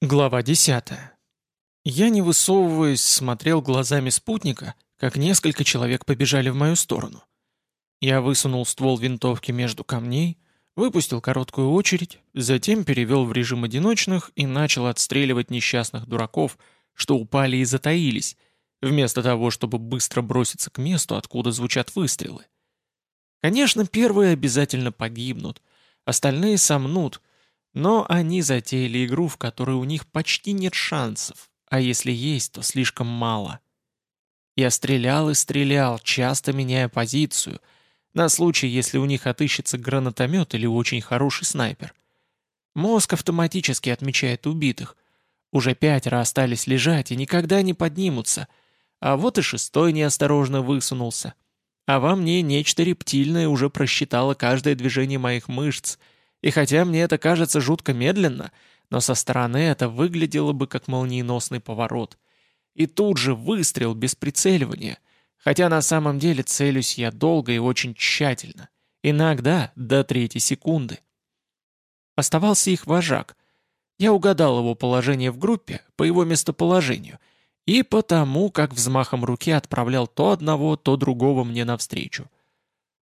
Глава 10. Я, не высовываясь, смотрел глазами спутника, как несколько человек побежали в мою сторону. Я высунул ствол винтовки между камней, выпустил короткую очередь, затем перевел в режим одиночных и начал отстреливать несчастных дураков, что упали и затаились, вместо того, чтобы быстро броситься к месту, откуда звучат выстрелы. Конечно, первые обязательно погибнут, остальные сомнут — но они затеяли игру, в которой у них почти нет шансов, а если есть, то слишком мало. Я стрелял и стрелял, часто меняя позицию, на случай, если у них отыщется гранатомет или очень хороший снайпер. Мозг автоматически отмечает убитых. Уже пятеро остались лежать и никогда не поднимутся. А вот и шестой неосторожно высунулся. А во мне нечто рептильное уже просчитало каждое движение моих мышц — и хотя мне это кажется жутко медленно, но со стороны это выглядело бы как молниеносный поворот. И тут же выстрел без прицеливания, хотя на самом деле целюсь я долго и очень тщательно, иногда до третьей секунды. Оставался их вожак. Я угадал его положение в группе по его местоположению и по тому, как взмахом руки отправлял то одного, то другого мне навстречу.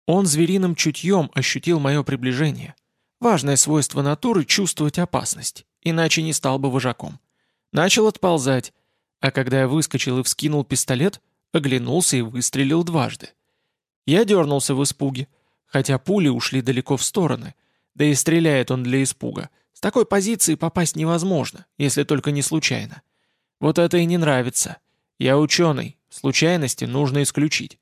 Он звериным чутьем ощутил мое приближение, Важное свойство натуры — чувствовать опасность, иначе не стал бы вожаком. Начал отползать, а когда я выскочил и вскинул пистолет, оглянулся и выстрелил дважды. Я дернулся в испуге, хотя пули ушли далеко в стороны, да и стреляет он для испуга. С такой позиции попасть невозможно, если только не случайно. Вот это и не нравится. Я ученый, случайности нужно исключить.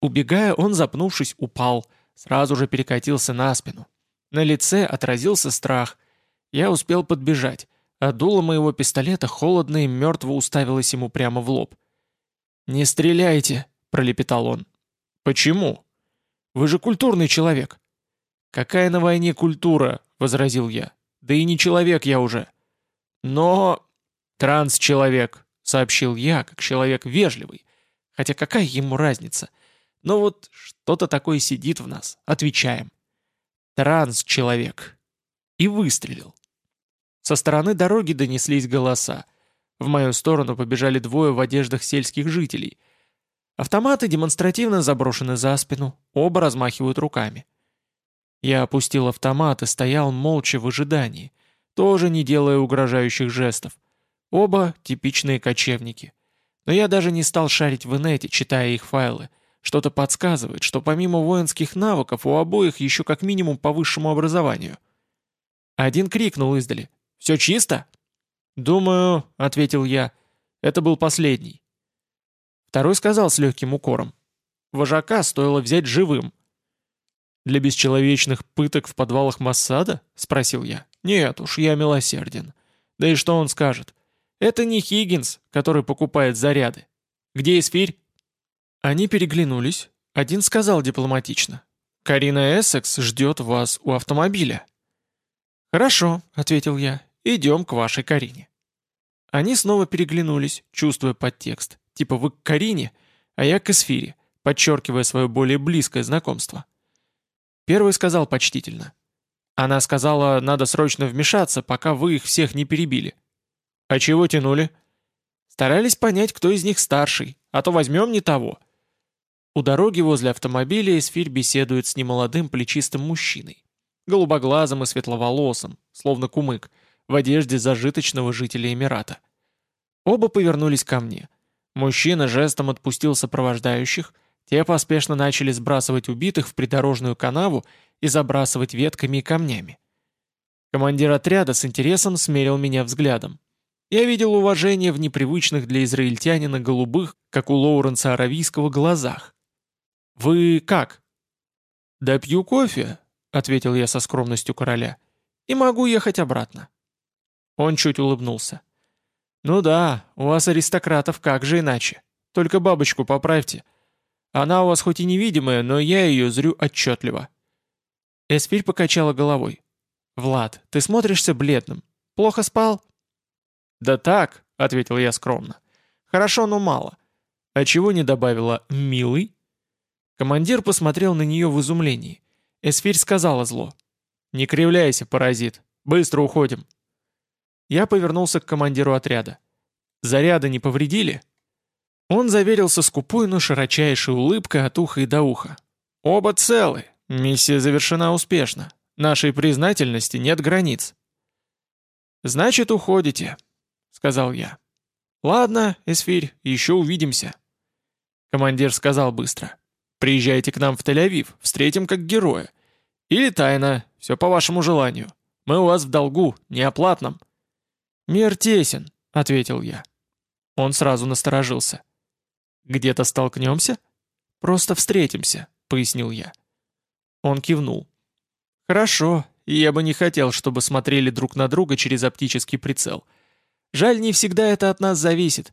Убегая, он, запнувшись, упал, сразу же перекатился на спину, на лице отразился страх. Я успел подбежать, а дуло моего пистолета холодно и мертво уставилось ему прямо в лоб. «Не стреляйте!» — пролепетал он. «Почему? Вы же культурный человек». «Какая на войне культура?» — возразил я. «Да и не человек я уже». «Но...» «Транс-человек», — сообщил я, как человек вежливый. Хотя какая ему разница? Но вот что-то такое сидит в нас. Отвечаем. Транс-человек. И выстрелил. Со стороны дороги донеслись голоса. В мою сторону побежали двое в одеждах сельских жителей. Автоматы демонстративно заброшены за спину, оба размахивают руками. Я опустил автомат и стоял молча в ожидании, тоже не делая угрожающих жестов. Оба типичные кочевники. Но я даже не стал шарить в инете, читая их файлы — что-то подсказывает, что помимо воинских навыков у обоих еще как минимум по высшему образованию. Один крикнул издали. «Все чисто?» «Думаю», — ответил я, — «это был последний». Второй сказал с легким укором. «Вожака стоило взять живым». «Для бесчеловечных пыток в подвалах Массада?» — спросил я. «Нет уж, я милосерден. Да и что он скажет? Это не Хиггинс, который покупает заряды. Где эсфирь?» Они переглянулись. Один сказал дипломатично. «Карина Эссекс ждет вас у автомобиля». «Хорошо», — ответил я. «Идем к вашей Карине». Они снова переглянулись, чувствуя подтекст. Типа вы к Карине, а я к Эсфире, подчеркивая свое более близкое знакомство. Первый сказал почтительно. Она сказала, надо срочно вмешаться, пока вы их всех не перебили. А чего тянули? Старались понять, кто из них старший, а то возьмем не того. У дороги возле автомобиля Эсфирь беседует с немолодым плечистым мужчиной. Голубоглазым и светловолосым, словно кумык, в одежде зажиточного жителя Эмирата. Оба повернулись ко мне. Мужчина жестом отпустил сопровождающих, те поспешно начали сбрасывать убитых в придорожную канаву и забрасывать ветками и камнями. Командир отряда с интересом смерил меня взглядом. Я видел уважение в непривычных для израильтянина голубых, как у Лоуренса Аравийского, глазах. «Вы как?» «Да пью кофе», — ответил я со скромностью короля, — «и могу ехать обратно». Он чуть улыбнулся. «Ну да, у вас аристократов как же иначе. Только бабочку поправьте. Она у вас хоть и невидимая, но я ее зрю отчетливо». Эсфирь покачала головой. «Влад, ты смотришься бледным. Плохо спал?» «Да так», — ответил я скромно. «Хорошо, но мало. А чего не добавила «милый»?» Командир посмотрел на нее в изумлении. Эсфирь сказала зло. «Не кривляйся, паразит. Быстро уходим». Я повернулся к командиру отряда. «Заряды не повредили?» Он заверился скупой, но широчайшей улыбкой от уха и до уха. «Оба целы. Миссия завершена успешно. Нашей признательности нет границ». «Значит, уходите», — сказал я. «Ладно, Эсфирь, еще увидимся». Командир сказал быстро. «Приезжайте к нам в Тель-Авив, встретим как героя. Или тайно, все по вашему желанию. Мы у вас в долгу, неоплатном». «Мир тесен», — ответил я. Он сразу насторожился. «Где-то столкнемся?» «Просто встретимся», — пояснил я. Он кивнул. «Хорошо, я бы не хотел, чтобы смотрели друг на друга через оптический прицел. Жаль, не всегда это от нас зависит».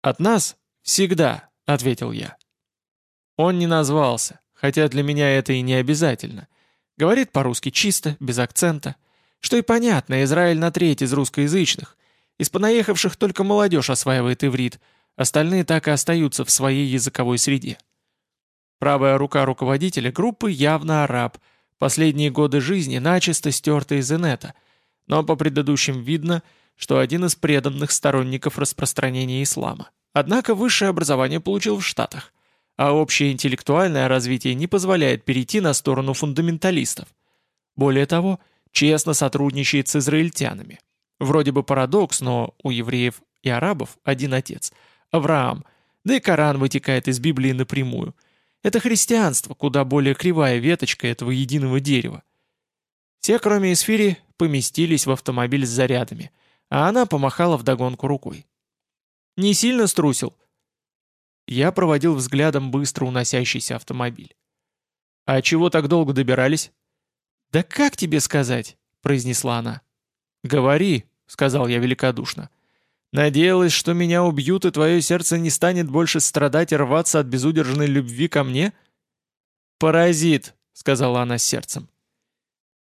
«От нас? Всегда», — ответил я. Он не назвался, хотя для меня это и не обязательно. Говорит по-русски чисто, без акцента. Что и понятно, Израиль на треть из русскоязычных. Из понаехавших только молодежь осваивает иврит, остальные так и остаются в своей языковой среде. Правая рука руководителя группы явно араб, последние годы жизни начисто стерта из инета, но по предыдущим видно, что один из преданных сторонников распространения ислама. Однако высшее образование получил в Штатах, а общее интеллектуальное развитие не позволяет перейти на сторону фундаменталистов. Более того, честно сотрудничает с израильтянами. Вроде бы парадокс, но у евреев и арабов один отец – Авраам, да и Коран вытекает из Библии напрямую. Это христианство, куда более кривая веточка этого единого дерева. Все, кроме Эсфири, поместились в автомобиль с зарядами, а она помахала вдогонку рукой. «Не сильно струсил?» Я проводил взглядом быстро уносящийся автомобиль. «А чего так долго добирались?» «Да как тебе сказать?» — произнесла она. «Говори», — сказал я великодушно. «Надеялась, что меня убьют, и твое сердце не станет больше страдать и рваться от безудержной любви ко мне?» «Паразит», — сказала она с сердцем.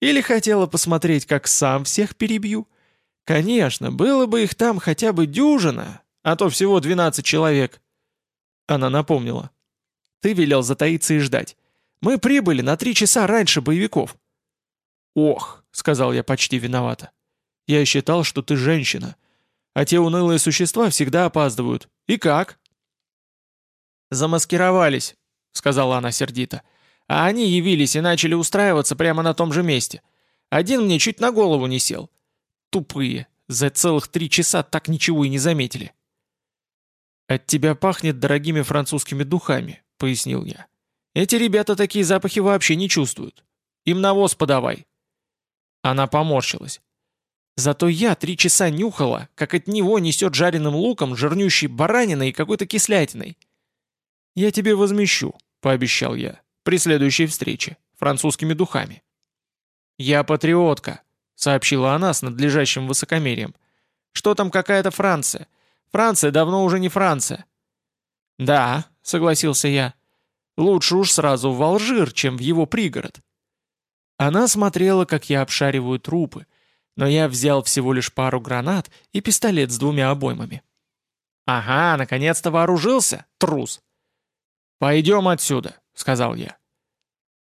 «Или хотела посмотреть, как сам всех перебью? Конечно, было бы их там хотя бы дюжина, а то всего двенадцать человек». Она напомнила. «Ты велел затаиться и ждать. Мы прибыли на три часа раньше боевиков». «Ох», — сказал я почти виновато. Я считал, что ты женщина. А те унылые существа всегда опаздывают. И как?» «Замаскировались», — сказала она сердито. «А они явились и начали устраиваться прямо на том же месте. Один мне чуть на голову не сел. Тупые. За целых три часа так ничего и не заметили». «От тебя пахнет дорогими французскими духами», — пояснил я. «Эти ребята такие запахи вообще не чувствуют. Им навоз подавай». Она поморщилась. Зато я три часа нюхала, как от него несет жареным луком, жирнющей бараниной и какой-то кислятиной. «Я тебе возмещу», — пообещал я, при следующей встрече, французскими духами. «Я патриотка», — сообщила она с надлежащим высокомерием. «Что там какая-то Франция? Франция давно уже не Франция». «Да», — согласился я, — «лучше уж сразу в Алжир, чем в его пригород». Она смотрела, как я обшариваю трупы, но я взял всего лишь пару гранат и пистолет с двумя обоймами. «Ага, наконец-то вооружился, трус!» «Пойдем отсюда», — сказал я.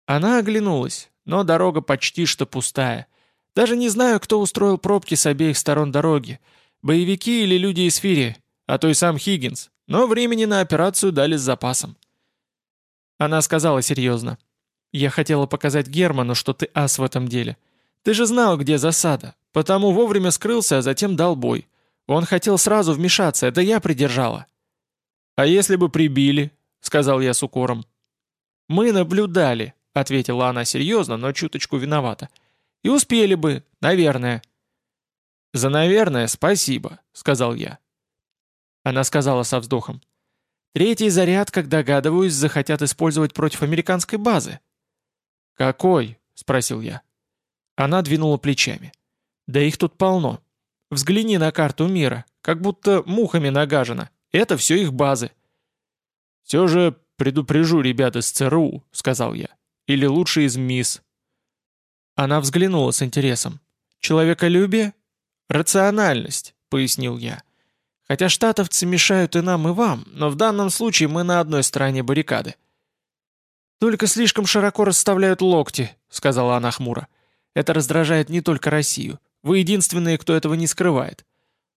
Она оглянулась, но дорога почти что пустая. Даже не знаю, кто устроил пробки с обеих сторон дороги. Боевики или люди из Фири, а то и сам Хиггинс. Но времени на операцию дали с запасом. Она сказала серьезно. «Я хотела показать Герману, что ты ас в этом деле. Ты же знал, где засада, потому вовремя скрылся, а затем дал бой. Он хотел сразу вмешаться, это я придержала». «А если бы прибили?» — сказал я с укором. «Мы наблюдали», — ответила она серьезно, но чуточку виновата. «И успели бы, наверное». «За наверное спасибо», — сказал я. Она сказала со вздохом. «Третий заряд, как догадываюсь, захотят использовать против американской базы». «Какой?» — спросил я. Она двинула плечами. «Да их тут полно. Взгляни на карту мира, как будто мухами нагажено. Это все их базы». «Все же предупрежу ребят из ЦРУ», — сказал я. «Или лучше из МИС». Она взглянула с интересом. «Человеколюбие?» «Рациональность», — пояснил я. «Хотя штатовцы мешают и нам, и вам, но в данном случае мы на одной стороне баррикады». «Только слишком широко расставляют локти», — сказала она хмуро. Это раздражает не только Россию. Вы единственные, кто этого не скрывает.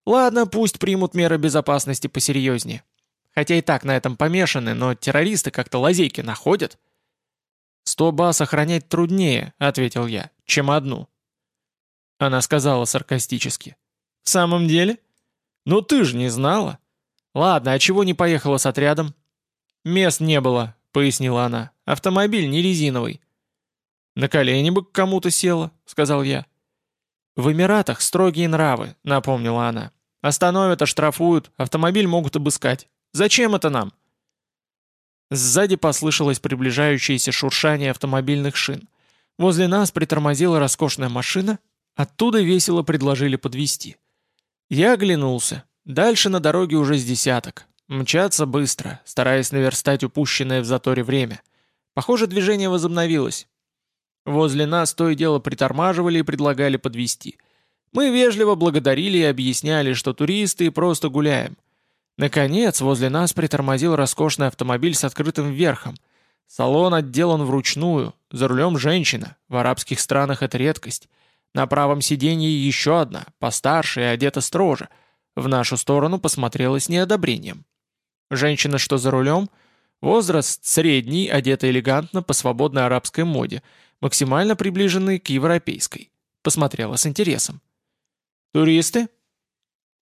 Ладно, пусть примут меры безопасности посерьезнее. Хотя и так на этом помешаны, но террористы как-то лазейки находят. «Сто баз охранять труднее», — ответил я, — «чем одну». Она сказала саркастически. «В самом деле? Ну ты же не знала. Ладно, а чего не поехала с отрядом?» «Мест не было», — пояснила она. «Автомобиль не резиновый». «На колени бы к кому-то села», — сказал я. «В Эмиратах строгие нравы», — напомнила она. «Остановят, оштрафуют, автомобиль могут обыскать. Зачем это нам?» Сзади послышалось приближающееся шуршание автомобильных шин. Возле нас притормозила роскошная машина, оттуда весело предложили подвести. Я оглянулся. Дальше на дороге уже с десяток. Мчаться быстро, стараясь наверстать упущенное в заторе время. Похоже, движение возобновилось. Возле нас то и дело притормаживали и предлагали подвести. Мы вежливо благодарили и объясняли, что туристы просто гуляем. Наконец, возле нас притормозил роскошный автомобиль с открытым верхом. Салон отделан вручную, за рулем женщина, в арабских странах это редкость. На правом сиденье еще одна, постарше и одета строже. В нашу сторону посмотрела с неодобрением. Женщина, что за рулем, возраст средний, одета элегантно по свободной арабской моде, максимально приближенный к европейской. Посмотрела с интересом. «Туристы?»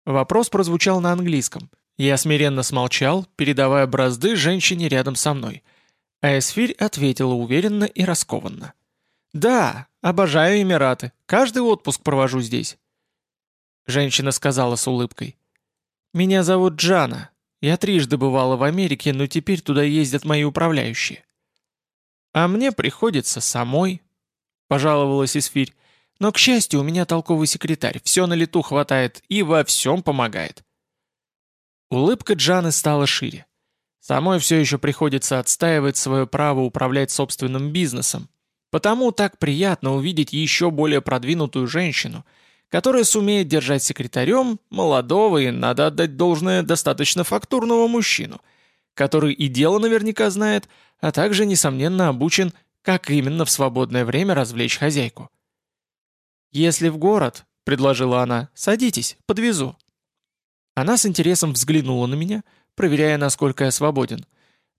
Вопрос прозвучал на английском – я смиренно смолчал, передавая бразды женщине рядом со мной. А Эсфирь ответила уверенно и раскованно. «Да, обожаю Эмираты. Каждый отпуск провожу здесь». Женщина сказала с улыбкой. «Меня зовут Джана. Я трижды бывала в Америке, но теперь туда ездят мои управляющие». «А мне приходится самой», — пожаловалась Эсфирь. «Но, к счастью, у меня толковый секретарь, все на лету хватает и во всем помогает». Улыбка Джаны стала шире. Самой все еще приходится отстаивать свое право управлять собственным бизнесом. Потому так приятно увидеть еще более продвинутую женщину, которая сумеет держать секретарем молодого и, надо отдать должное, достаточно фактурного мужчину, который и дело наверняка знает, а также, несомненно, обучен, как именно в свободное время развлечь хозяйку. «Если в город», — предложила она, — «садитесь, подвезу». Она с интересом взглянула на меня, проверяя, насколько я свободен.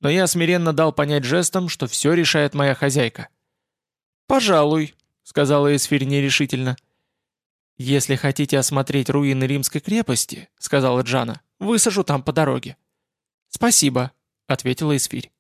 Но я смиренно дал понять жестом, что все решает моя хозяйка. «Пожалуй», — сказала Эсфирь нерешительно. «Если хотите осмотреть руины римской крепости», — сказала Джана, — «высажу там по дороге». «Спасибо», — ответила Эсфирь.